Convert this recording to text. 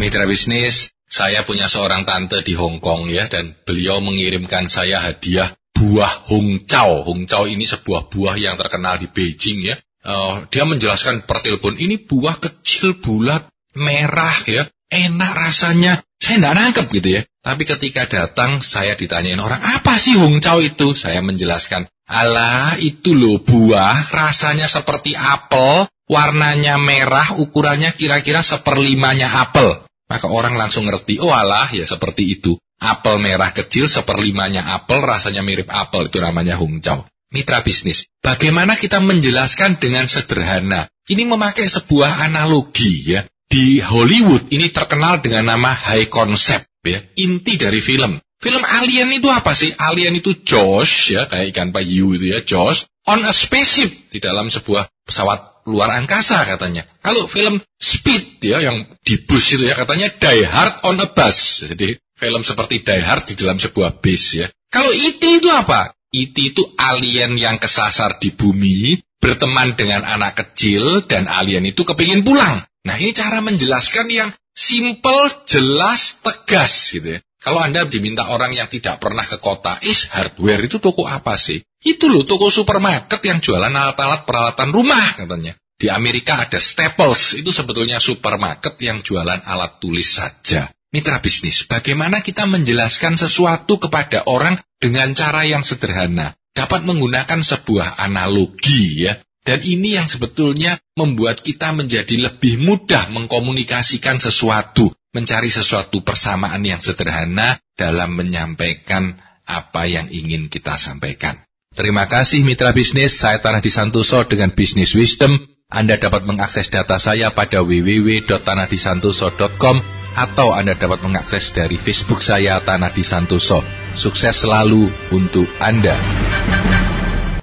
Mitra bisnis, saya punya seorang tante di Hong Kong ya dan beliau mengirimkan saya hadiah buah hongcao. Hongcao ini sebuah buah yang terkenal di Beijing ya. Uh, dia menjelaskan per telepon ini buah kecil bulat merah ya, enak rasanya. Saya tidak nangkep gitu ya. Tapi ketika datang saya ditanyain orang apa sih hongcao itu? Saya menjelaskan, alah itu loh buah rasanya seperti apel, warnanya merah, ukurannya kira-kira seperlimanya apel. Maka orang langsung ngerti, oh alah ya seperti itu. Apel merah kecil seperlimanya apel, rasanya mirip apel, itu namanya hongcao. Mitra bisnis, bagaimana kita menjelaskan dengan sederhana? Ini memakai sebuah analogi ya. Di Hollywood ini terkenal dengan nama high concept ya, inti dari film. Film Alien itu apa sih? Alien itu Josh ya, kayak ikan payu itu ya, Josh on a spaceship di dalam sebuah pesawat luar angkasa katanya. Kalau film Speed ya yang di bus itu ya katanya Die Hard on a bus. Jadi film seperti Die Hard di dalam sebuah bus ya. Kalau IT e itu apa? IT e itu alien yang kesasar di bumi, berteman dengan anak kecil, dan alien itu kepingin pulang. Nah ini cara menjelaskan yang simple, jelas, tegas gitu ya. Kalau Anda diminta orang yang tidak pernah ke kota, is hardware itu toko apa sih? Itu loh toko supermarket yang jualan alat-alat peralatan rumah katanya. Di Amerika ada Staples, itu sebetulnya supermarket yang jualan alat tulis saja. Mitra bisnis, bagaimana kita menjelaskan sesuatu kepada orang dengan cara yang sederhana? Dapat menggunakan sebuah analogi ya. Dan ini yang sebetulnya membuat kita menjadi lebih mudah mengkomunikasikan sesuatu, mencari sesuatu persamaan yang sederhana dalam menyampaikan apa yang ingin kita sampaikan. Terima kasih mitra bisnis, saya Tanah Disantoso dengan Bisnis Wisdom. Anda dapat mengakses data saya pada www.tanahdisantoso.com atau Anda dapat mengakses dari Facebook saya Tanah di Santoso. Sukses selalu untuk Anda.